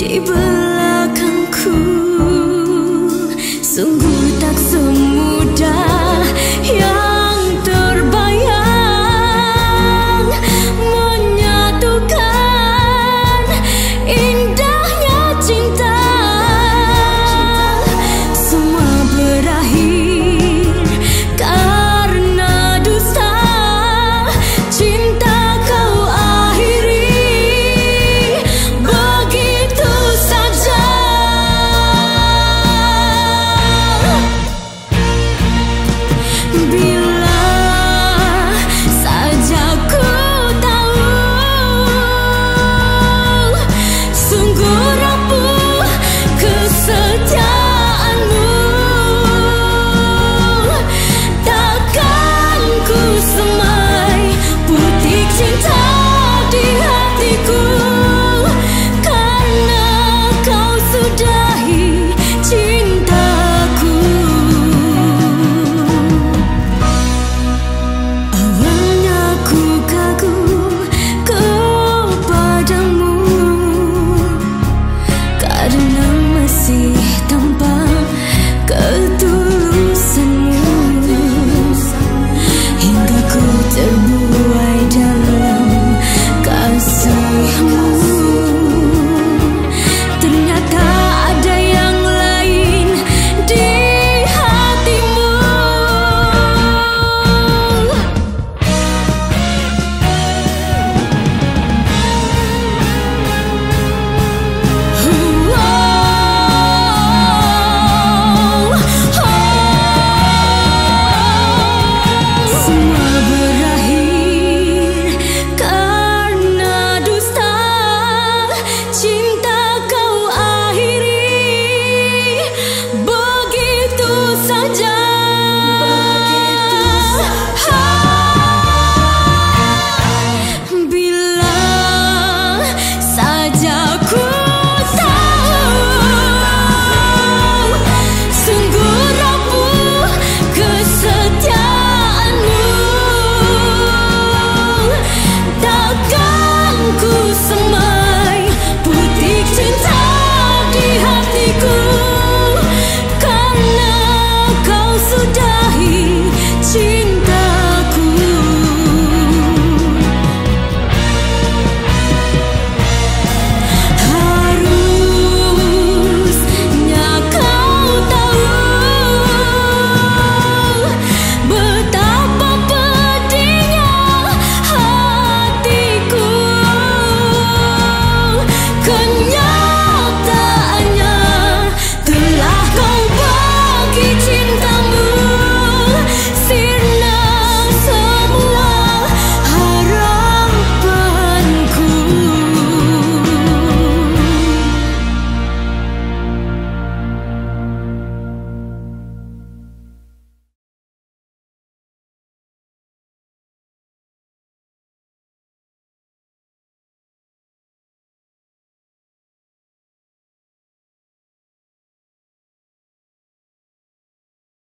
deeper